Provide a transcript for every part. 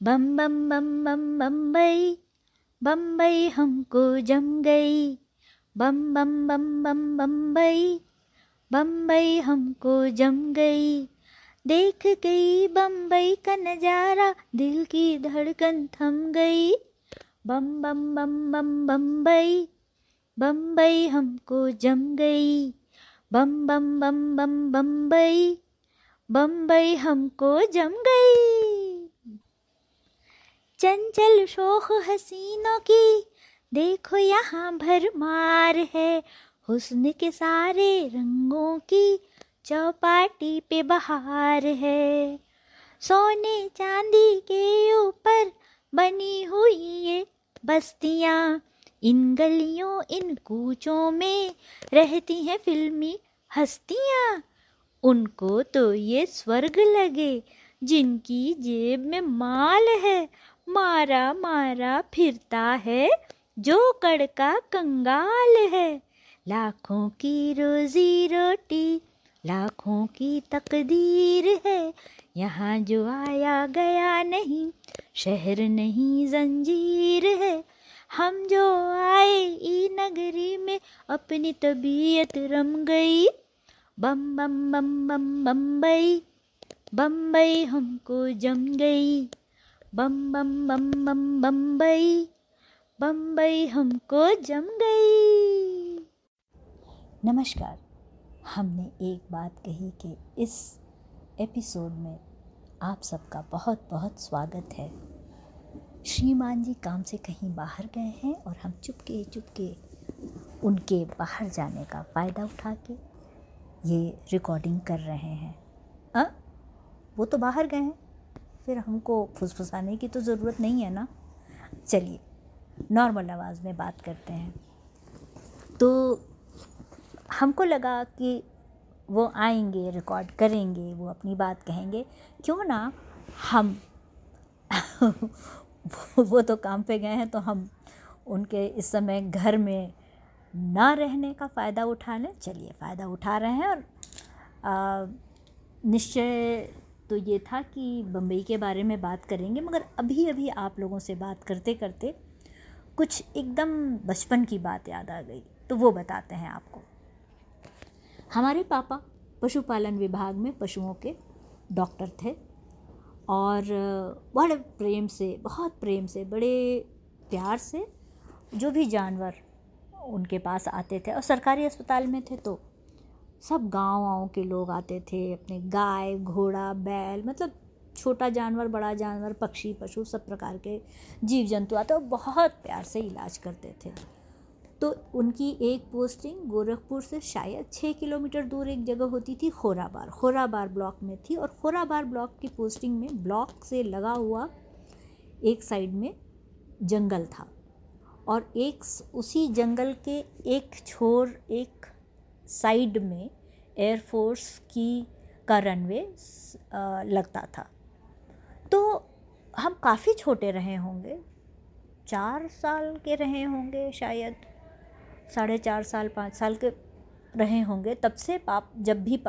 बम बम बम बम बम्बई बम्बई हमको जम गई बम बम बम बम बम्बई बम्बई हमको जम गई देख गई बम्बई का नज़ारा दिल की धड़कन थम गई बम बम बम बम बम्बई बम्बई हमको जम गई बम बम बम बम बम्बई बम्बई हमको जम गई चंचल शोख हसीनों की। देखो यहाँ भरमार है हुस्न के सारे रंगों की। चौपाटी पे बहार है। सोने चांदी के ऊपर बनी हुई ये बस्तियाँ। इन गलियों, इन कूचों में रहती हैं फिल्मी हस्तियाँ। उनको तो ये स्वर्ग लगे जिनकी जेब में माल है। मारा मारा फिरता है, जो कड़का कंगाल है। लाखों की रोजी रोटी, लाखों की तकदीर है। यहाँ जो आया गया नहीं, शहर नहीं, जंजीर है। हम जो आए ई नगरी में, अपनी तबीयत रम गई। बम बम बम बम, बम्बई बम्बई हमको जम गई। बम बम बम बम बम्बई बम्बई हमको जम गई। नमस्कार, हमने एक बात कही कि इस एपिसोड में आप सबका बहुत बहुत स्वागत है। श्रीमान जी काम से कहीं बाहर गए हैं और हम चुपके चुपके उनके बाहर जाने का फ़ायदा उठा के ये रिकॉर्डिंग कर रहे हैं। आ? वो तो बाहर गए हैं। फिर हमको फुसफुसाने की तो ज़रूरत नहीं है ना? चलिए नॉर्मल आवाज़ में बात करते हैं। तो हमको लगा कि वो आएँगे रिकॉर्ड करेंगे, वो अपनी बात कहेंगे। क्यों ना हम वो तो काम पे गए हैं तो हम उनके इस समय घर में ना रहने का फ़ायदा उठा लें। चलिए, फ़ायदा उठा रहे हैं और निश्चय तो ये था कि बम्बई के बारे में बात करेंगे, मगर अभी अभी आप लोगों से बात करते करते कुछ एकदम बचपन की बात याद आ गई तो वो बताते हैं आपको। हमारे पापा पशुपालन विभाग में पशुओं के डॉक्टर थे, और बड़े प्रेम से, बहुत प्रेम से, बड़े प्यार से जो भी जानवर उनके पास आते थे, और सरकारी अस्पताल में थे तो सब गाँव वाँव के लोग आते थे, अपने गाय, घोड़ा, बैल मतलब छोटा जानवर, बड़ा जानवर, पक्षी, पशु, सब प्रकार के जीव जंतु आते और बहुत प्यार से इलाज करते थे। तो उनकी एक पोस्टिंग गोरखपुर से शायद छः किलोमीटर दूर एक जगह होती थी खोराबार। खोराबार ब्लॉक में थी और खोराबार ब्लॉक की पोस्टिंग में ब्लॉक से लगा हुआ एक साइड में जंगल था और एक उसी जंगल के एक छोर, एक साइड में एयरफोर्स की का रनवे लगता था। तो हम काफ़ी छोटे रहे होंगे। चार साल के रहे होंगे शायद। साढ़े चार साल, पाँच साल के रहे होंगे। तब से पाप, जब भी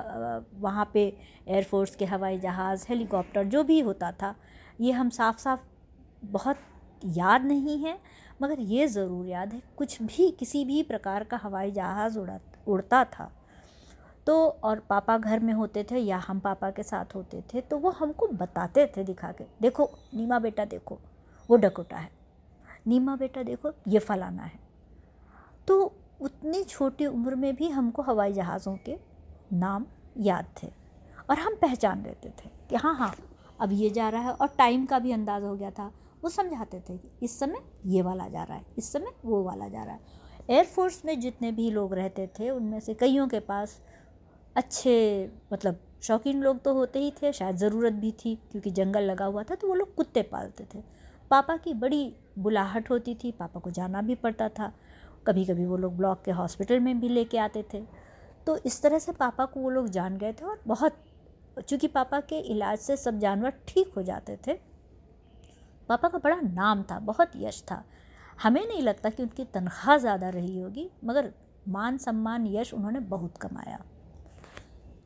वहाँ पे एयरफोर्स के हवाई जहाज़, हेलीकॉप्टर, जो भी होता था, ये हम साफ़ साफ़ बहुत याद नहीं है, मगर ये ज़रूर याद है, कुछ भी, किसी भी प्रकार का हवाई जहाज़ उड़ा उड़ता था। तो और पापा घर में होते थे या हम पापा के साथ होते थे तो वो हमको बताते थे दिखा के, देखो, नीमा बेटा देखो, वो डकोटा है। नीमा बेटा देखो, ये फलाना है। तो उतनी छोटी उम्र में भी हमको हवाई जहाज़ों के नाम याद थे और हम पहचान लेते थे कि हाँ हाँ अब ये जा रहा है और टाइम का भी अंदाज़ हो गया था। वो समझाते थे कि इस समय ये वाला जा रहा है, इस समय वो वाला जा रहा है। एयरफोर्स में जितने भी लोग रहते थे, उनमें से कईयों के पास अच्छे मतलब शौकीन लोग तो होते ही थे, शायद ज़रूरत भी थी, क्योंकि जंगल लगा हुआ था तो वो लोग कुत्ते पालते थे। पापा की बड़ी बुलाहट होती थी, पापा को जाना भी पड़ता था। कभी कभी वो लोग ब्लॉक के हॉस्पिटल में भी लेके आते थे। तो इस तरह से पापा को वो लोग जान गए थे और बहुत, चूँकि पापा के इलाज से सब जानवर ठीक हो जाते थे, पापा का बड़ा नाम था, बहुत यश था। हमें नहीं लगता कि उनकी तनख्वाह ज़्यादा रही होगी मगर मान सम्मान यश उन्होंने बहुत कमाया।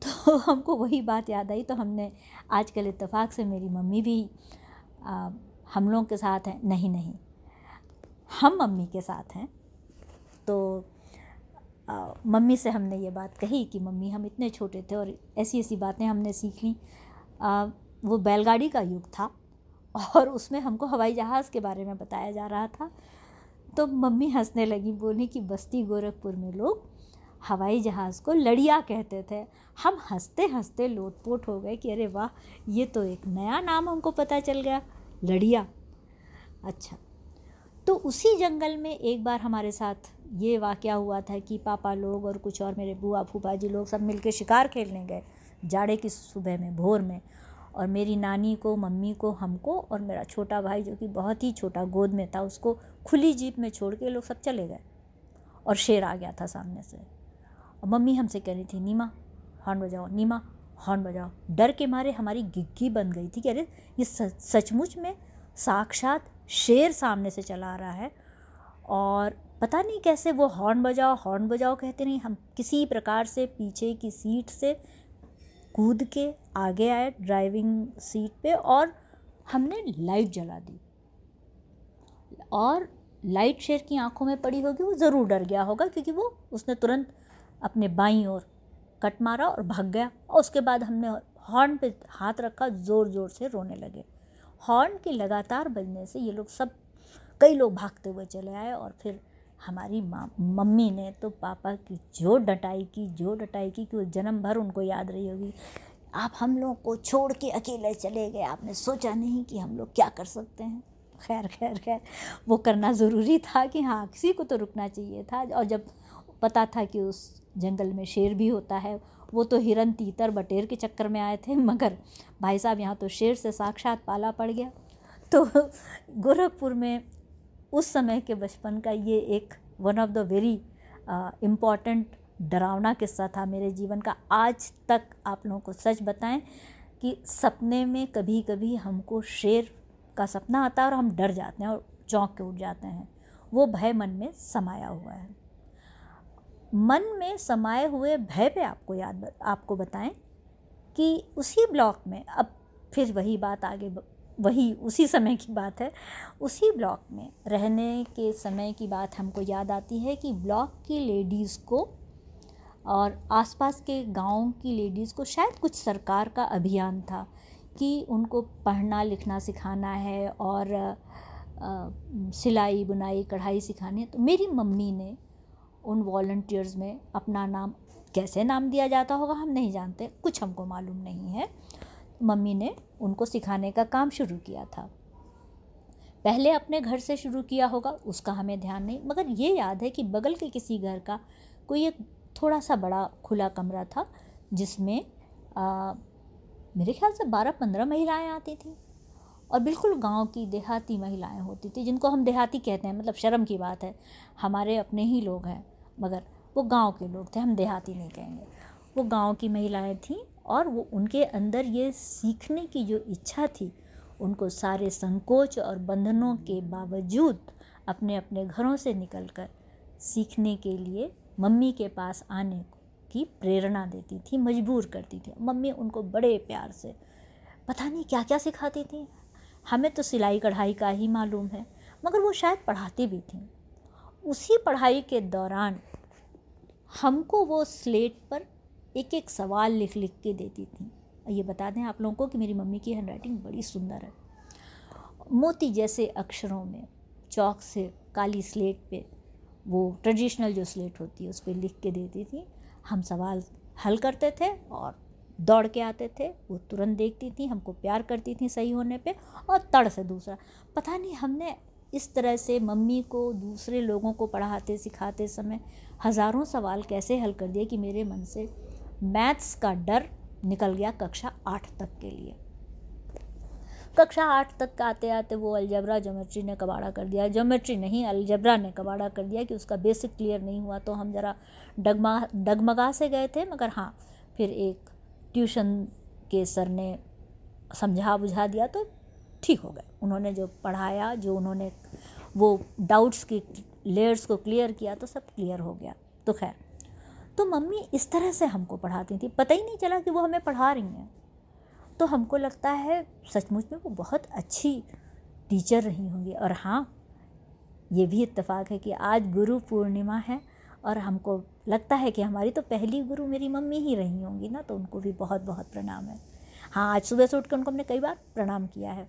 तो हमको वही बात याद आई तो हमने आजकल इत्तेफाक से मेरी मम्मी भी आ, हम लोगों के साथ हैं। नहीं नहीं हम मम्मी के साथ हैं। तो आ, मम्मी से हमने ये बात कही कि मम्मी हम इतने छोटे थे और ऐसी ऐसी बातें हमने सीख ली। वो बैलगाड़ी का युग था और उसमें हमको हवाई जहाज़ के बारे में बताया जा रहा था। तो मम्मी हंसने लगी, बोली कि बस्ती गोरखपुर में लोग हवाई जहाज़ को लड़िया कहते थे। हम हँसते हँसते लोटपोट हो गए कि अरे वाह, ये तो एक नया नाम हमको पता चल गया, लड़िया। अच्छा तो उसी जंगल में एक बार हमारे साथ ये वाक़ हुआ था कि पापा लोग और कुछ और मेरे बुआ फूफा जी लोग सब मिलके शिकार खेलने गए, जाड़े की सुबह में, भोर में। और मेरी नानी को, मम्मी को, हमको और मेरा छोटा भाई जो कि बहुत ही छोटा गोद में था, उसको खुली जीप में छोड़ के लोग सब चले गए और शेर आ गया था सामने से। और मम्मी हमसे कह रही थी, नीमा, हॉर्न बजाओ, नीमा, हॉर्न बजाओ। डर के मारे हमारी गिग्गी बन गई थी कि अरे, ये सचमुच में साक्षात शेर सामने से चला आ रहा है। और पता नहीं कैसे वो हॉर्न बजाओ हॉर्न बजाओ कहते नहीं, हम किसी प्रकार से, पीछे की सीट से कूद के आगे आए ड्राइविंग सीट पे और हमने लाइट जला दी। और लाइट शेर की आँखों में पड़ी होगी, वो ज़रूर डर गया होगा क्योंकि वो उसने तुरंत अपने बाई ओर कट मारा और भाग गया और उसके बाद हमने हॉर्न पे हाथ रखा ज़ोर ज़ोर से रोने लगे। हॉर्न के लगातार बजने से ये लोग सब, कई लोग भागते हुए चले आए और फिर हमारी माँ, मम्मी ने तो पापा की जो डटाई की जो डटाई की कि वो जन्म भर उनको याद रही होगी। आप हम लोग को छोड़ के अकेले चले गए। आपने सोचा नहीं कि हम लोग क्या कर सकते हैं? खैर खैर खैर, वो करना ज़रूरी था कि हाँ किसी को तो रुकना चाहिए था। और जब पता था कि उस जंगल में शेर भी होता है, वो तो हिरन, तीतर, बटेर के चक्कर में आए थे। मगर भाई साहब, यहाँ तो शेर से साक्षात पाला पड़ गया। तो गोरखपुर में उस समय के बचपन का ये एक one of the very important डरावना किस्सा था मेरे जीवन का। आज तक आप लोगों को सच बताएँ कि सपने में कभी कभी हमको शेर का सपना आता है और हम डर जाते हैं और चौंक के उठ जाते हैं। वो भय मन में समाया हुआ है। मन में समाये हुए भय पे आपको याद, आपको बताएँ कि उसी ब्लॉक में, अब फिर वही बात आगे वही उसी समय की बात है। उसी ब्लॉक में रहने के समय की बात हमको याद आती है कि ब्लॉक की लेडीज़ को और आसपास के गाँव की लेडीज़ को शायद कुछ सरकार का अभियान था कि उनको पढ़ना, लिखना सिखाना है और सिलाई, बुनाई, कढ़ाई सिखानी है। तो मेरी मम्मी ने उन वॉल्टियर्स में अपना नाम, कैसे नाम दिया जाता होगा हम नहीं जानते, कुछ हमको मालूम नहीं है। मम्मी ने उनको सिखाने का काम शुरू किया था। पहले अपने घर से शुरू किया होगा, उसका हमें ध्यान नहीं, मगर ये याद है कि बगल के किसी घर का कोई एक थोड़ा सा बड़ा खुला कमरा था, जिसमें मेरे ख्याल से बारह पंद्रह महिलाएँ आती थीं। और बिल्कुल गाँव की देहाती महिलाएँ होती थी, जिनको हम देहाती कहते हैं मतलब शर्म की बात है। हमारे अपने ही लोग हैं, मगर वो गाँव के लोग थे, हम देहाती नहीं कहेंगे। वो गाँव की महिलाएँ थीं और वो उनके अंदर ये सीखने की जो इच्छा थी, उनको सारे संकोच और बंधनों के बावजूद अपने अपने घरों से निकलकर सीखने के लिए मम्मी के पास आने की प्रेरणा देती थी, मजबूर करती थी। मम्मी उनको बड़े प्यार से, पता नहीं क्या क्या सिखाती थी? हमें तो सिलाई कढ़ाई का ही मालूम है। मगर वो शायद पढ़ाती भी थी। उसी पढ़ाई के दौरान हमको वो स्लेट पर एक एक सवाल लिख लिख के देती थी। ये बता दें आप लोगों को कि मेरी मम्मी की हैंड राइटिंग बड़ी सुंदर है। मोती जैसे अक्षरों में, चौक से काली स्लेट पे वो ट्रेडिशनल जो स्लेट होती है उस पर लिख के देती थी। हम सवाल हल करते थे और दौड़ के आते थे, वो तुरंत देखती थी, हमको प्यार करती थी सही होने पे और तड़ से दूसरा। पता नहीं हमने इस तरह से मम्मी को, दूसरे लोगों को पढ़ाते, सिखाते समय हज़ारों सवाल कैसे हल कर दिए कि मेरे मन से मैथ्स का डर निकल गया कक्षा आठ तक के लिए। कक्षा आठ तक आते आते वो अलजबरा जोमेट्री ने कबाड़ा कर दिया। जोमेट्री नहीं, अलजबरा ने कबाड़ा कर दिया कि उसका बेसिक क्लियर नहीं हुआ तो हम ज़रा डगमा, डगमगा से गए थे, मगर हाँ फिर एक ट्यूशन के सर ने समझा बुझा दिया तो ठीक हो गए। उन्होंने जो पढ़ाया, जो उन्होंने वो डाउट्स की लेयर्स को क्लियर किया तो सब क्लियर हो गया। तो खैर तो मम्मी इस तरह से हमको पढ़ाती थी। पता ही नहीं चला कि वो हमें पढ़ा रही हैं। तो हमको लगता है सचमुच में वो बहुत अच्छी टीचर रही होंगी। और हाँ ये भी इत्तेफाक है कि आज गुरु पूर्णिमा है और हमको लगता है कि हमारी तो पहली गुरु मेरी मम्मी ही रही होंगी ना तो उनको भी बहुत बहुत प्रणाम है। हाँ आज सुबह से उठ उनको हमने कई बार प्रणाम किया है।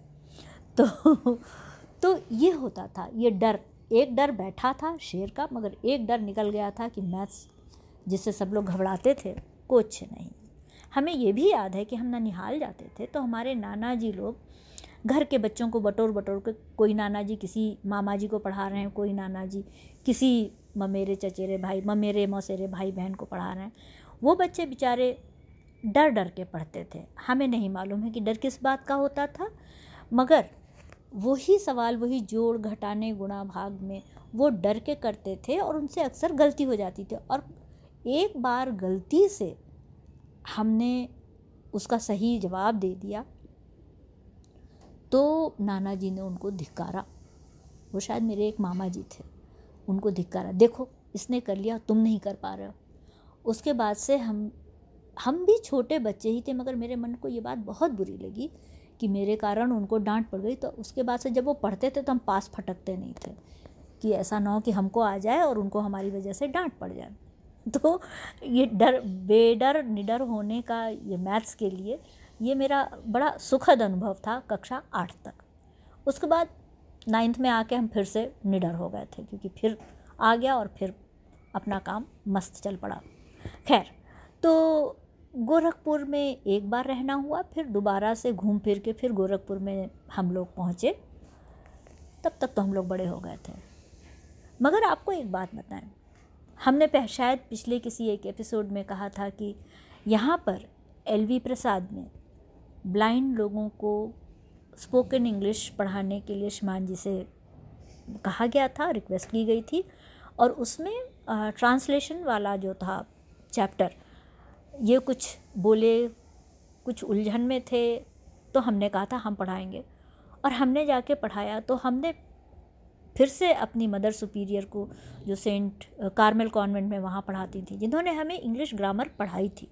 तो तो ये होता था, ये डर, एक डर बैठा था शेर का, मगर एक डर निकल गया था कि मैथ्स जिससे सब लोग घबराते थे, कुछ नहीं। हमें ये भी याद है कि हम ननिहाल जाते थे तो हमारे नाना जी लोग घर के बच्चों को बटोर बटोर के, कोई नाना जी किसी मामा जी को पढ़ा रहे हैं, कोई नाना जी किसी ममेरे चचेरे भाई, ममेरे मौसेरे भाई बहन को पढ़ा रहे हैं। वो बच्चे बेचारे डर डर के पढ़ते थे। हमें नहीं मालूम है कि डर किस बात का होता था, मगर वही सवाल, वही जोड़ घटाने, गुणा भाग में वो डर के करते थे और उनसे अक्सर गलती हो जाती थी। और एक बार गलती से हमने उसका सही जवाब दे दिया तो नाना जी ने उनको धिक्कारा। वो शायद मेरे एक मामा जी थे, उनको धिक्कारा। देखो, इसने कर लिया, तुम नहीं कर पा रहे हो। उसके बाद से हम हम भी छोटे बच्चे ही थे, मगर मेरे मन को ये बात बहुत बुरी लगी कि मेरे कारण उनको डांट पड़ गई। तो उसके बाद से जब वो पढ़ते थे तो हम पास फटकते नहीं थे कि ऐसा ना हो कि हमको आ जाए और उनको हमारी वजह से डांट पड़ जाए। तो ये डर, बेडर, निडर होने का ये मैथ्स के लिए ये मेरा बड़ा सुखद अनुभव था कक्षा आठ तक। उसके बाद नाइन्थ में आके हम फिर से निडर हो गए थे क्योंकि फिर आ गया और फिर अपना काम मस्त चल पड़ा। खैर तो गोरखपुर में एक बार रहना हुआ, फिर दोबारा से घूम फिर के फिर गोरखपुर में हम लोग पहुँचे। तब तक तो हम लोग बड़े हो गए थे। मगर आपको एक बात बताएँ हमने शायद पिछले किसी एक एपिसोड में कहा था कि यहाँ पर एल वी प्रसाद में ब्लाइंड लोगों को स्पोकन इंग्लिश पढ़ाने के लिए शमान जी से कहा गया था, रिक्वेस्ट की गई थी और उसमें ट्रांसलेशन वाला जो था चैप्टर, ये कुछ बोले, कुछ उलझन में थे तो हमने कहा था हम पढ़ाएँगे। और हमने जाके पढ़ाया तो हमने फिर से अपनी मदर सुपीरियर को जो सेंट कार्मेल कॉन्वेंट में वहाँ पढ़ाती थी, जिन्होंने हमें इंग्लिश ग्रामर पढ़ाई थी।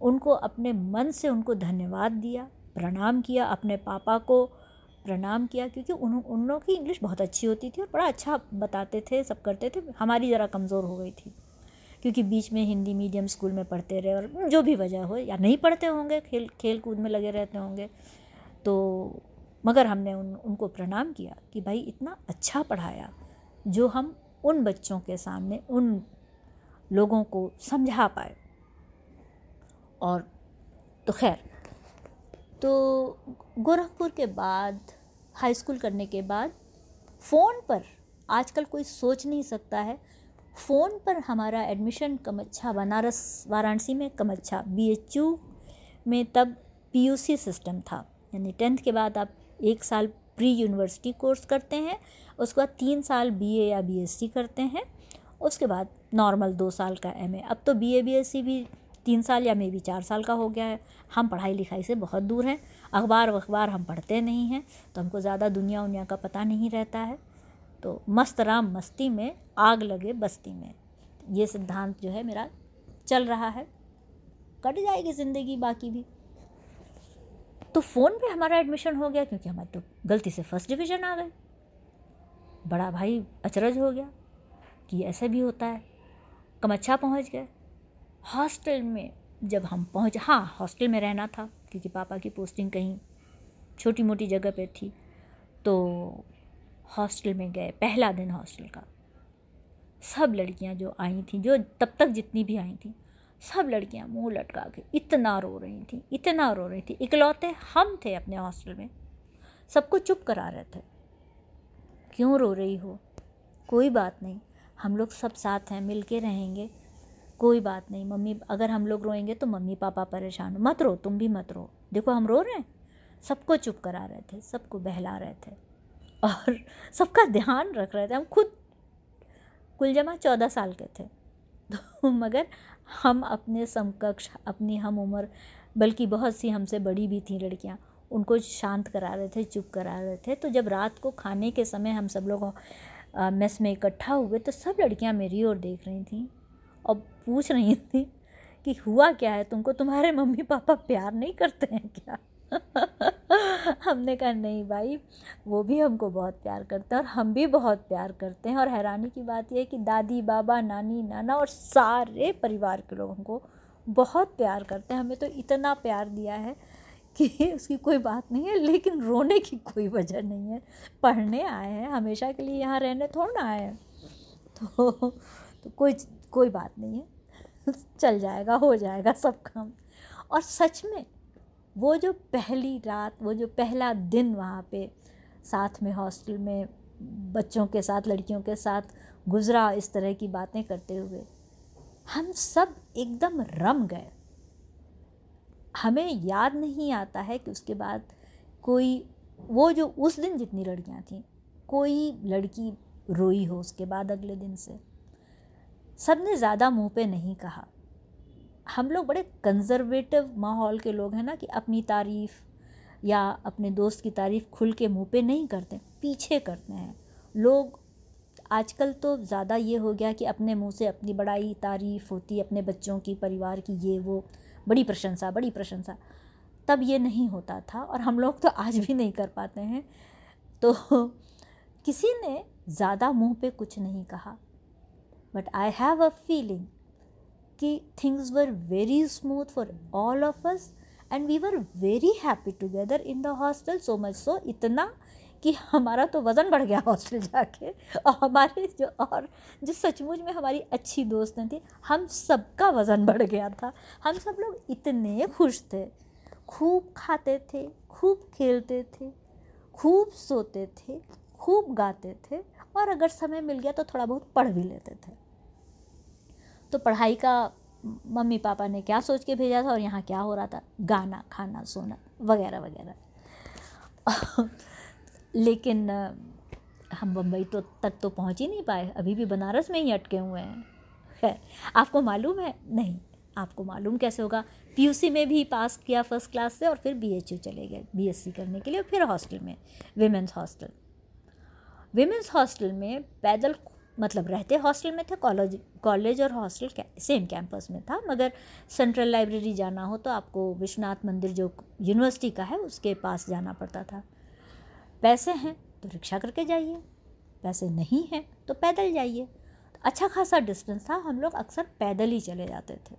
उनको अपने मन से उनको धन्यवाद दिया, प्रणाम किया, अपने पापा को प्रणाम किया, क्योंकि उन उन लोगों की इंग्लिश बहुत अच्छी होती थी और बड़ा अच्छा बताते थे, सब करते थे, हमारी ज़रा कमज़ोर हो गई थी। क्योंकि बीच में हिंदी मीडियम स्कूल में पढ़ते रहे और जो भी वजह हो, या नहीं पढ़ते होंगे, खेल खेल कूद में लगे रहते होंगे तो मगर हमने उन, उनको प्रणाम किया कि भाई इतना अच्छा पढ़ाया जो हम उन बच्चों के सामने, उन लोगों को समझा पाए। और तो खैर तो गोरखपुर के बाद हाई स्कूल करने के बाद फ़ोन पर आजकल कोई सोच नहीं सकता है। फ़ोन पर हमारा एडमिशन कमच्छा बनारस, वाराणसी में कमच्छा बीएचयू में तब पीयूसी सिस्टम था। यानी टेंथ के बाद आप एक साल प्री यूनिवर्सिटी कोर्स करते हैं, उसके बाद तीन साल बीए या बीएससी करते हैं, उसके बाद नॉर्मल दो साल का एमए अब तो बीए बीएससी भी तीन साल या मे बी चार साल का हो गया है। हम पढ़ाई लिखाई से बहुत दूर हैं। अखबार वखबार हम पढ़ते नहीं हैं तो हमको ज़्यादा दुनिया उनिया का पता नहीं रहता है। तो मस्त राम मस्ती में, आग लगे बस्ती में। ये सिद्धांत जो है मेरा चल रहा है। कट जाएगी ज़िंदगी बाकी भी। तो फ़ोन पे हमारा एडमिशन हो गया क्योंकि हमारे तो गलती से फ़र्स्ट डिवीज़न आ गए। बड़ा भाई अचरज हो गया कि ऐसा भी होता है। कमच्छा पहुँच गए। हॉस्टल में जब हम पहुँच हाँ हॉस्टल में रहना था क्योंकि पापा की पोस्टिंग कहीं छोटी मोटी जगह पे थी तो हॉस्टल में गए, पहला दिन हॉस्टल का। सब लड़कियाँ जो आई थी, जो तब तक जितनी भी आई थी सब लड़कियाँ मुँह लटका के इतना रो रही थी, इतना रो रही थी। इकलौते हम थे अपने हॉस्टल में। सबको चुप करा रहे थे। क्यों रो रही हो? कोई बात नहीं। हम लोग सब साथ हैं मिल के रहेंगे। कोई बात नहीं। मम्मी, अगर हम लोग रोएँगे तो मम्मी पापा परेशान मत रो, तुम भी मत रो। देखो, हम रो रहे हैं। सबको चुप करा रहे थे, सबको बहला रहे थे। और सबका ध्यान रख रहे थे। हम खुद कुल जमा चौदह साल के थे। तो मगर हम अपने समकक्ष, अपनी हम उम्र, बल्कि बहुत सी हमसे बड़ी भी थी लड़कियाँ, उनको शांत करा रहे थे, चुप करा रहे थे। तो जब रात को खाने के समय हम सब लोग मेस में इकट्ठा हुए तो सब लड़कियाँ मेरी ओर देख रही थी और पूछ रही थी कि, हुआ क्या है तुमको? तुम्हारे मम्मी पापा प्यार नहीं करते हैं क्या? हमने कहा, नहीं भाई, वो भी हमको बहुत प्यार करते हैं और हम भी बहुत प्यार करते हैं। और हैरानी की बात यह है कि दादी, बाबा, नानी, नाना और सारे परिवार के लोग हमको बहुत प्यार करते हैं। हमें तो इतना प्यार दिया है कि उसकी कोई बात नहीं है, लेकिन रोने की कोई वजह नहीं है। पढ़ने आए हैं, हमेशा के लिए यहाँ रहने थोड़ा ना आए हैं। तो तो कोई कोई बात नहीं है। चल जाएगा, हो जाएगा सब काम। और सच में वो जो पहली रात, वो जो पहला दिन वहाँ पे साथ में हॉस्टल में बच्चों के साथ, लड़कियों के साथ गुज़रा इस तरह की बातें करते हुए, हम सब एकदम रम गए। हमें याद नहीं आता है कि उसके बाद कोई, वो जो उस दिन जितनी लड़कियाँ थीं, कोई लड़की रोई हो उसके बाद अगले दिन से। सबने ज़्यादा मुँह पे नहीं कहा। हम लोग बड़े कंजर्वेटिव माहौल के लोग हैं ना कि अपनी तारीफ़ या अपने दोस्त की तारीफ़ खुल के मुँह पे नहीं करते, पीछे करते हैं। लोग आजकल तो ज़्यादा ये हो गया कि अपने मुँह से अपनी बड़ाई, तारीफ़ होती, अपने बच्चों की, परिवार की ये, वो, बड़ी प्रशंसा बड़ी प्रशंसा। तब ये नहीं होता था और हम लोग तो आज भी नहीं कर पाते हैं। तो किसी ने ज़्यादा मुँह पे कुछ नहीं कहा। But I have a feeling कि things were very smooth for all of us and we were very happy together in the hostel so much so इतना कि हमारा तो वज़न बढ़ गया हॉस्टल जाके। और हमारे जो और जो सचमुच में हमारी अच्छी दोस्तें थी, हम सबका वज़न बढ़ गया था। हम सब लोग इतने खुश थे। खूब खाते थे, खूब खेलते थे, खूब सोते थे, खूब गाते थे। और अगर समय मिल गया तो थोड़ा बहुत पढ़ भी लेते थे। तो पढ़ाई का मम्मी पापा ने क्या सोच के भेजा था और यहाँ क्या हो रहा था? गाना, खाना, सोना, वगैरह वगैरह। लेकिन हम बम्बई तो तक तो पहुँच ही नहीं पाए। अभी भी बनारस में ही अटके हुए हैं। खैर, आपको मालूम है? नहीं। आपको मालूम कैसे होगा? पीयूसी में भी पास किया फ़र्स्ट क्लास से और फिर बीएचयू चले गए बीएससी करने के लिए और फिर हॉस्टल में, विमेंस हॉस्टल। वेमेंस हॉस्टल में पैदल मतलब रहते हॉस्टल में थे, कॉलेज कॉलेज और हॉस्टल सेम कैंपस में था, मगर सेंट्रल लाइब्रेरी जाना हो तो आपको विश्वनाथ मंदिर जो यूनिवर्सिटी का है, उसके पास जाना पड़ता था। पैसे हैं तो रिक्शा करके जाइए, पैसे नहीं हैं तो पैदल जाइए। अच्छा खासा डिस्टेंस था, हम लोग अक्सर पैदल ही चले जाते थे।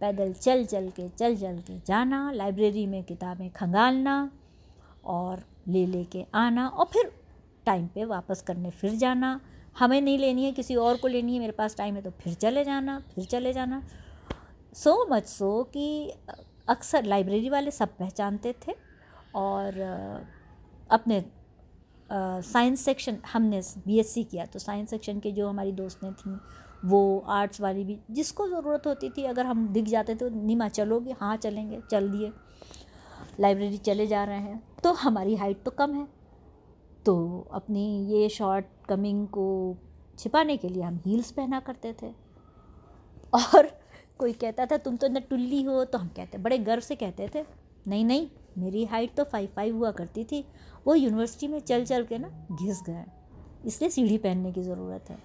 पैदल चल चल के, चल चल के जाना लाइब्रेरी में किताबें खंगालना और ले ले के आना और फिर टाइम पे वापस करने फिर जाना। हमें नहीं लेनी है, किसी और को लेनी है, मेरे पास टाइम है तो फिर चले जाना, फिर चले जाना। सो मच सो कि अक्सर लाइब्रेरी वाले सब पहचानते थे और अपने साइंस सेक्शन हमने बीएससी किया। तो साइंस सेक्शन के जो हमारी दोस्तें थीं, वो आर्ट्स वाली भी, जिसको ज़रूरत होती थी, अगर हम दिख जाते तो नीमा चलोगे हाँ चलेंगे, चल दिए। लाइब्रेरी चले जा रहे हैं तो हमारी हाइट तो कम है। तो अपनी ये शॉर्ट कमिंग को छिपाने के लिए हम हील्स पहना करते थे। और कोई कहता था, तुम तो इतना टुल्ली हो तो हम कहते, बड़े गर्व से कहते थे, नहीं नहीं, मेरी हाइट तो फाइव फाइव हुआ करती थी, वो यूनिवर्सिटी में चल चल के ना घिस गए, इसलिए सीढ़ी पहनने की ज़रूरत है।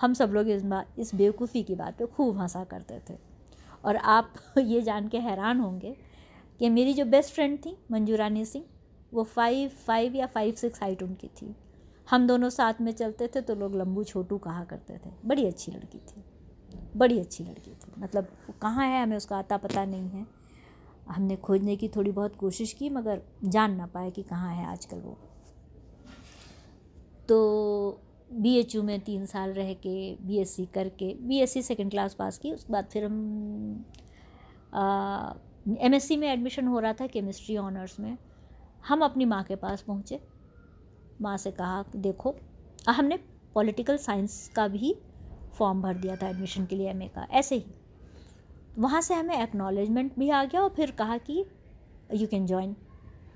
हम सब लोग इस बात इस बेवकूफ़ी की बात पे खूब हंसा करते थे। और आप ये जान के हैरान होंगे कि मेरी जो बेस्ट फ्रेंड थी, मंजू रानी सिंह वो फाइव फाइव या फाइव सिक्स हाइट उनकी थी। हम दोनों साथ में चलते थे तो लोग लंबू छोटू कहा करते थे। बड़ी अच्छी लड़की थी। बड़ी अच्छी लड़की थी। मतलब कहाँ है हमें उसका आता पता नहीं है। हमने खोजने की थोड़ी बहुत कोशिश की, मगर जान ना पाए कि कहाँ है आजकल वो। तो बी एच यू में तीन साल रह के बी एस सी करके B S C second class pass की। उसके बाद फिर हम एम एस सी में एडमिशन हो रहा था केमिस्ट्री ऑनर्स में। हम अपनी माँ के पास पहुँचे। माँ से कहा, देखो हमने पॉलिटिकल साइंस का भी फॉर्म भर दिया था एडमिशन के लिए एमए का, ऐसे ही। वहाँ से हमें एक्नॉलेजमेंट भी आ गया और फिर कहा कि यू कैन ज्वाइन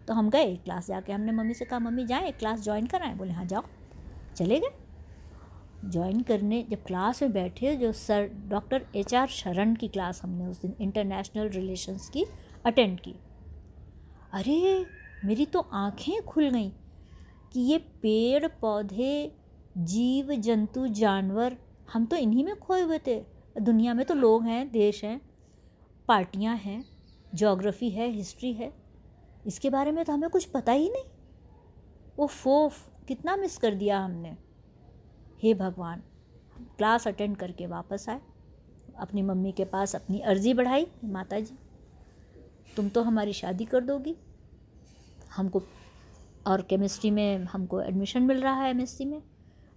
तो हम गए एक क्लास जाके, हमने मम्मी से कहा, मम्मी, जाएँ एक क्लास ज्वाइन कराएँ? बोले हाँ जाओ। चले गए। ज्वाइन करने, जब क्लास में बैठे, जो सर डॉक्टर एच आर शरण की क्लास हमने उस दिन इंटरनेशनल रिलेशंस की अटेंड की। अरे मेरी तो आँखें खुल गई कि ये पेड़, पौधे, जीव, जंतु, जानवर, हम तो इन्हीं में खोए हुए थे। दुनिया में तो लोग हैं, देश हैं, पार्टियाँ हैं जोग्राफ़ी है हिस्ट्री है। इसके बारे में तो हमें कुछ पता ही नहीं। वो फोफ, कितना मिस कर दिया हमने। हे भगवान क्लास अटेंड करके वापस आए। अपनी मम्मी के पास अपनी अर्ज़ी बढ़ाई माता जी तुम तो हमारी शादी कर दोगी। हमको और केमिस्ट्री में हमको एडमिशन मिल रहा है एमएससी में।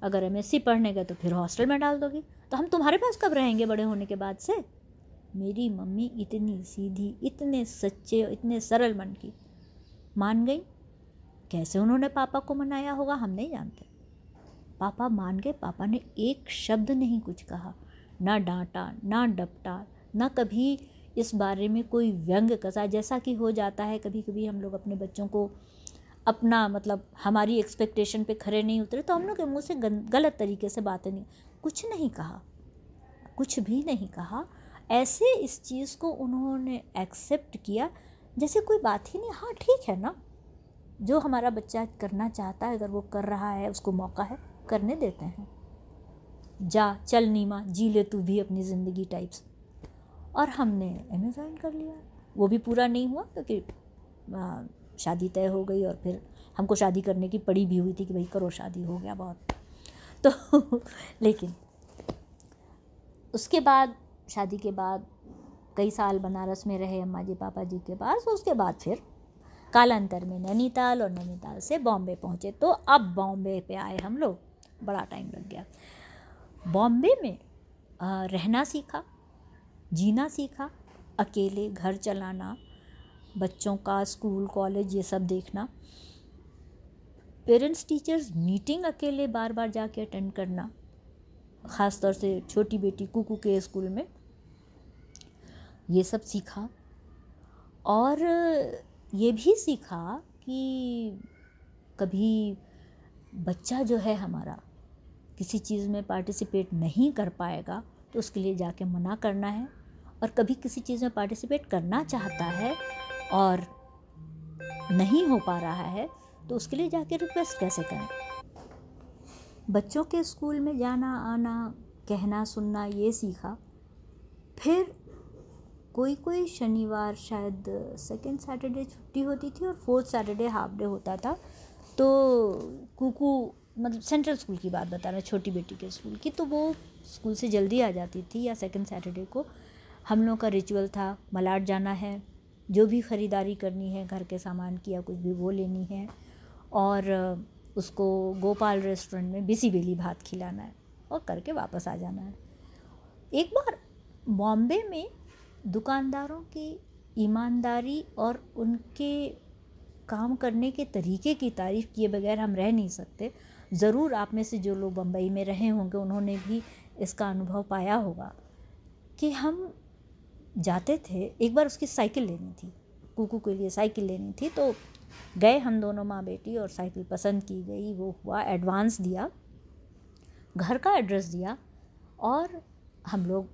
अगर एमएससी पढ़ने गए तो फिर हॉस्टल में डाल दोगी। तो हम तुम्हारे पास कब रहेंगे बड़े होने के बाद से? मेरी मम्मी इतनी सीधी, इतने सच्चे इतने सरल मन की। मान गई? कैसे उन्होंने पापा को मनाया होगा हम नहीं जानते। पापा मान गए, पापा ने एक शब्द नहीं कुछ कहा। ना डांटा, ना डपटा, ना कभी इस बारे में कोई व्यंग कसा? जैसा कि हो जाता है कभी कभी हम लोग अपने बच्चों को अपना मतलब हमारी एक्सपेक्टेशन पे खड़े नहीं उतरे तो हम लोग के मुँह से गलत तरीके से बातें नहीं, कुछ नहीं कहा। कुछ भी नहीं कहा। ऐसे इस चीज़ को उन्होंने एक्सेप्ट किया, जैसे कोई बात ही नहीं। हाँ ठीक है ना? जो हमारा बच्चा करना चाहता है, अगर वो कर रहा है, उसको मौका है, करने देते हैं। जा, चल नीमा, जी ले तू भी अपनी ज़िंदगी टाइप्स और हमने एम कर लिया। वो भी पूरा नहीं हुआ क्योंकि शादी तय हो गई और फिर हमको शादी करने की पड़ी भी हुई थी कि भाई करो शादी, हो गया बहुत। तो लेकिन उसके बाद, शादी के बाद, कई साल बनारस में रहे अम्मा जी पापा जी के पास, उसके बाद फिर कालांतर में नैनीताल और नैनीताल से बॉम्बे पहुँचे। तो अब बॉम्बे पे आए हम लोग। बड़ा टाइम लग गया। बॉम्बे में रहना सीखा। जीना सीखा, अकेले घर चलाना, बच्चों का स्कूल, कॉलेज ये सब देखना। पेरेंट्स, टीचर्स, मीटिंग अकेले बार बार जाके अटेंड करना ख़ास तौर से छोटी बेटी कुकू के स्कूल में, ये सब सीखा। और ये भी सीखा कि कभी बच्चा जो है हमारा किसी चीज़ में पार्टिसिपेट नहीं कर पाएगा तो उसके लिए जाके मना करना है। और कभी किसी चीज़ में पार्टिसिपेट करना चाहता है और नहीं हो पा रहा है तो उसके लिए जाके रिक्वेस्ट कैसे करें? बच्चों के स्कूल में जाना, आना, कहना, सुनना, ये सीखा। फिर कोई कोई शनिवार शायद सेकेंड सैटरडे छुट्टी होती थी और फोर्थ सैटरडे हाफ़ डे होता था तो कुकू मतलब सेंट्रल स्कूल की बात बता रहा छोटी बेटी के स्कूल की तो वो स्कूल से जल्दी आ जाती थी या सेकेंड सैटरडे को हम लोग का रिचुअल था, मलाड जाना है, जो भी ख़रीदारी करनी है, घर के सामान की या कुछ भी, वो लेनी है। और उसको गोपाल रेस्टोरेंट में बिसी बेली भात खिलाना है और करके वापस आ जाना है। एक बार बॉम्बे में दुकानदारों की ईमानदारी और उनके काम करने के तरीके की तारीफ़ किए बगैर हम रह नहीं सकते। ज़रूर आप में से जो लोग बम्बई में रहे होंगे, उन्होंने भी इसका अनुभव पाया होगा कि हम जाते थे, एक बार उसकी साइकिल लेनी थी। कुकू के लिए साइकिल लेनी थी तो गए हम दोनों माँ बेटी और साइकिल पसंद की गई, वो हुआ एडवांस दिया, घर का एड्रेस दिया और हम लोग,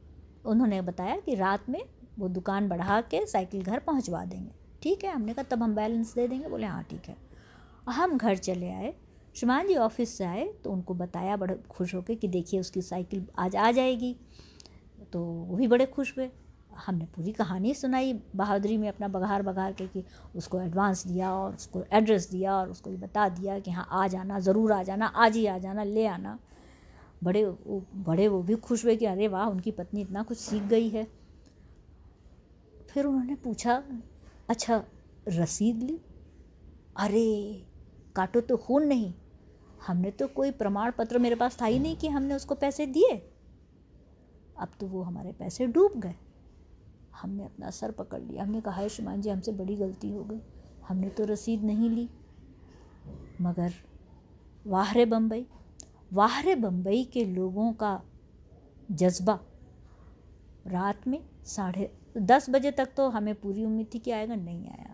उन्होंने बताया कि रात में वो दुकान बढ़ा के साइकिल घर पहुंचवा देंगे। ठीक है, हमने कहा, तब हम बैलेंस दे देंगे। बोले हाँ ठीक है। हम घर चले आए। श्रीमान जी ऑफ़िस से आए तो उनको बताया, बड़े खुश होकर कि देखिए, उसकी साइकिल आज आ जाएगी। तो वो भी बड़े खुश हुए। हमने पूरी कहानी सुनाई, बहादुरी में अपना बघार बघार के कि उसको एडवांस दिया और उसको एड्रेस दिया और उसको ये बता दिया कि हाँ आ जाना ज़रूर आ जाना आज ही आ जाना ले आना। बड़े वो बड़े वो भी खुश हुए कि अरे वाह, उनकी पत्नी इतना कुछ सीख गई है। फिर उन्होंने पूछा अच्छा रसीद ली? अरे, काटो तो खून नहीं। हमने तो कोई प्रमाण पत्र मेरे पास था ही नहीं कि हमने उसको पैसे दिए। अब तो वो हमारे पैसे डूब गए। हमने अपना सर पकड़ लिया। हमने कहा है जी, हमसे बड़ी गलती हो गई। हमने तो रसीद नहीं ली। मगर वाहरे बम्बई वाहरे बम्बई के लोगों का जज्बा रात में साढ़े दस बजे तक तो हमें पूरी उम्मीद थी कि आएगा, नहीं आया।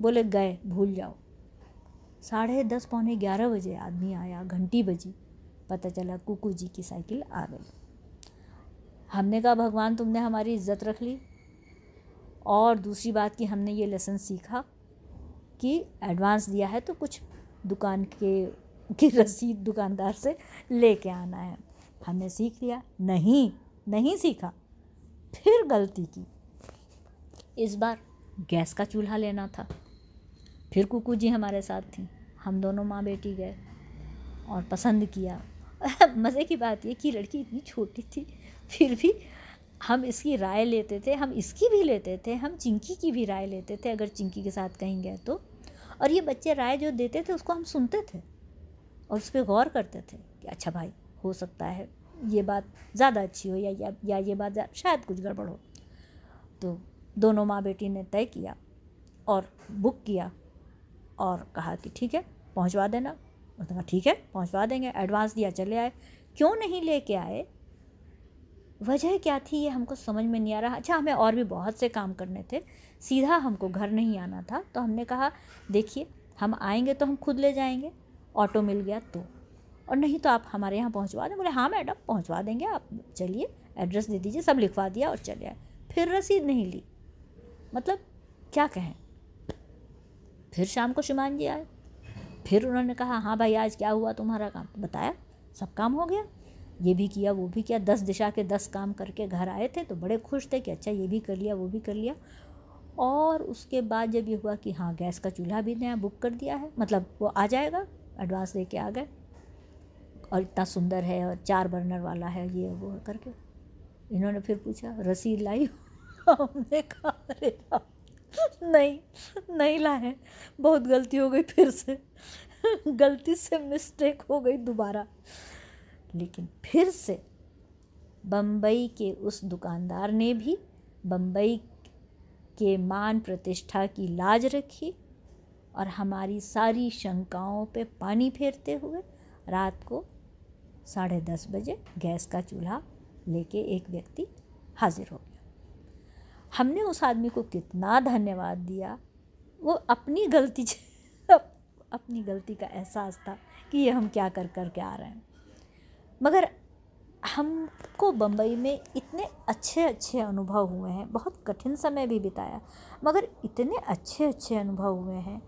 बोले, गए, भूल जाओ। साढ़े दस, पौने ग्यारह बजे आदमी आया, घंटी बजी। पता चला कुकू जी की साइकिल आ गई। हमने कहा, भगवान, तुमने हमारी इज़्ज़त रख ली। और दूसरी बात कि हमने ये लेसन सीखा कि एडवांस दिया है तो कुछ दुकान के, की रसीद दुकानदार से लेके आना है। हमने सीख लिया, नहीं नहीं सीखा, फिर गलती की। इस बार गैस का चूल्हा लेना था। फिर कुकू जी हमारे साथ थी। हम दोनों माँ बेटी गए और पसंद किया। मज़े की बात ये कि लड़की इतनी छोटी थी, फिर भी हम इसकी राय लेते थे हम इसकी भी लेते थे हम चिंकी की भी राय लेते थे अगर चिंकी के साथ कहीं गए तो। और ये बच्चे राय जो देते थे उसको हम सुनते थे और उस पर गौर करते थे कि अच्छा भाई हो सकता है ये बात ज़्यादा अच्छी हो या या, या बात शायद कुछ गड़बड़ हो। तो दोनों माँ बेटी ने तय किया और बुक किया और कहा कि ठीक है पहुँचवा देना। उसने कहा ठीक है पहुँचवा देंगे एडवांस दिया चले आए। क्यों नहीं लेके आए? वजह क्या थी ये हमको समझ में नहीं आ रहा। अच्छा हमें और भी बहुत से काम करने थे। सीधा हमको घर नहीं आना था तो हमने कहा, देखिए, हम आएँगे तो हम खुद ले जाएँगे। ऑटो मिल गया तो। और नहीं तो आप हमारे यहाँ पहुँचवा दें। बोले हाँ मैडम, पहुँचवा देंगे। आप चलिए, एड्रेस दे दीजिए, सब लिखवा दिया और चले आए। फिर रसीद नहीं ली। मतलब क्या कहें? फिर शाम को शिमान जी आए। फिर उन्होंने कहा हाँ भाई, आज क्या हुआ तुम्हारा काम? बताया, सब काम हो गया। ये भी किया, वो भी किया। दस दिशा के दस काम करके घर आए थे तो बड़े खुश थे कि अच्छा ये भी कर लिया, वो भी कर लिया। और उसके बाद जब ये हुआ कि हाँ गैस का चूल्हा भी नया बुक कर दिया है मतलब वो आ जाएगा, एडवांस दे के आ गए। और इतना सुंदर है और चार बर्नर वाला है, ये वो करके। इन्होंने फिर पूछा, रसीद लाई? हमने कहा, अरे नहीं नहीं लाए। बहुत गलती हो गई फिर से। गलती से मिस्टेक हो गई दोबारा। लेकिन फिर से बम्बई के उस दुकानदार ने भी बम्बई के मान प्रतिष्ठा की लाज रखी और हमारी सारी शंकाओं पे पानी फेरते हुए रात को साढ़े दस बजे गैस का चूल्हा लेके एक व्यक्ति हाजिर हो गया। हमने उस आदमी को कितना धन्यवाद दिया। वो अपनी गलती अपनी गलती का एहसास था कि ये हम क्या कर कर के आ रहे हैं। मगर हमको बम्बई में इतने अच्छे अच्छे अनुभव हुए हैं। बहुत कठिन समय भी बिताया। मगर इतने अच्छे अच्छे अनुभव हुए हैं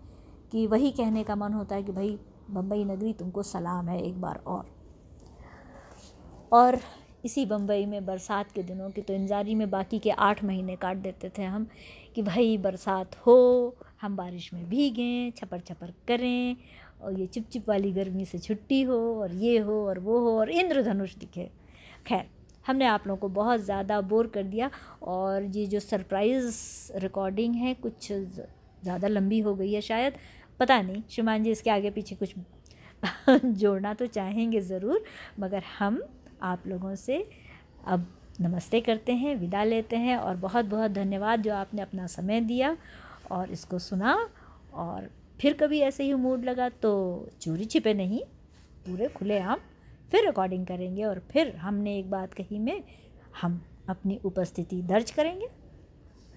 कि वही कहने का मन होता है कि भाई बम्बई नगरी तुमको सलाम है एक बार और। और इसी बम्बई में बरसात के दिनों की तो इंजारी में बाकी के आठ महीने काट देते थे हम कि भाई, बरसात हो, हम बारिश में भीगें छपर छपर करें और ये चिपचिप वाली गर्मी से छुट्टी हो और ये हो और वो हो और इंद्रधनुष दिखे। खैर, हमने आप लोगों को बहुत ज़्यादा बोर कर दिया और ये जो सरप्राइज़ रिकॉर्डिंग है, कुछ ज़्यादा लंबी हो गई है शायद। पता नहीं, श्रीमान जी इसके आगे पीछे कुछ जोड़ना तो चाहेंगे ज़रूर, मगर हम आप लोगों से अब नमस्ते करते हैं, विदा लेते हैं और बहुत बहुत धन्यवाद जो आपने अपना समय दिया और इसको सुना और फिर कभी ऐसे ही मूड लगा तो चोरी छिपे नहीं, पूरे खुले आम, फिर रिकॉर्डिंग करेंगे और फिर हमने एक बात कही में हम अपनी उपस्थिति दर्ज करेंगे।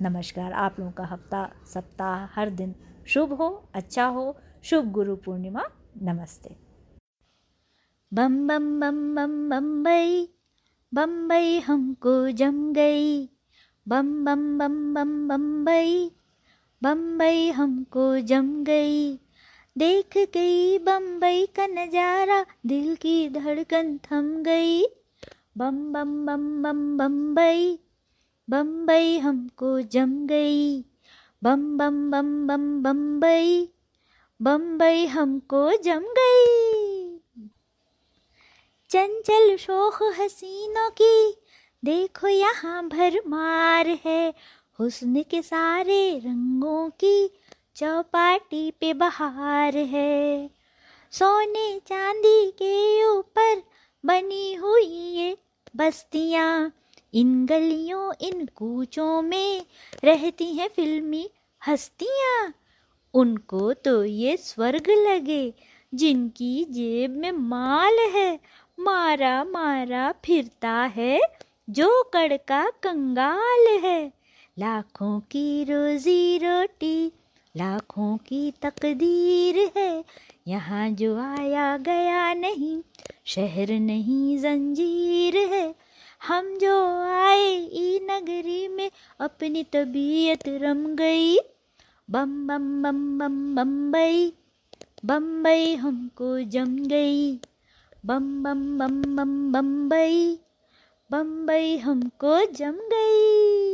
नमस्कार, आप लोगों का हफ़्ता, सप्ताह, हर दिन शुभ हो अच्छा हो, शुभ गुरु पूर्णिमा, नमस्ते। बम बम बम बम बम्बई बम्बई हमको जम गई। बम बम बम बम बम्बई बम्बई हमको जम गई। देख गई बम्बई का नज़ारा, दिल की धड़कन थम गई। बम बम बम बम बम्बई बम्बई हमको जम गई। बम बम बम बम बम्बई बम्बई हमको जम गई। चंचल शोख हसीनों की, देखो यहाँ भरमार है। हुस्न के सारे रंगों की चौपाटी पे बहार है। सोने चांदी के ऊपर बनी हुई ये बस्तियाँ, इन गलियों, इन कूचों में रहती हैं फिल्मी हस्तियाँ। उनको तो ये स्वर्ग लगे, जिनकी जेब में माल है। मारा मारा फिरता है, जो कड़का कंगाल है। लाखों की रोजी रोटी, लाखों की तकदीर है। यहाँ जो आया गया नहीं, शहर नहीं, जंजीर है। हम जो आए ई नगरी में, अपनी तबीयत रम गई। बम बम बम बम, बम्बई बम्बई हमको जम गई। बम बम बम बम, बम्बई बम्बई हमको जम गई।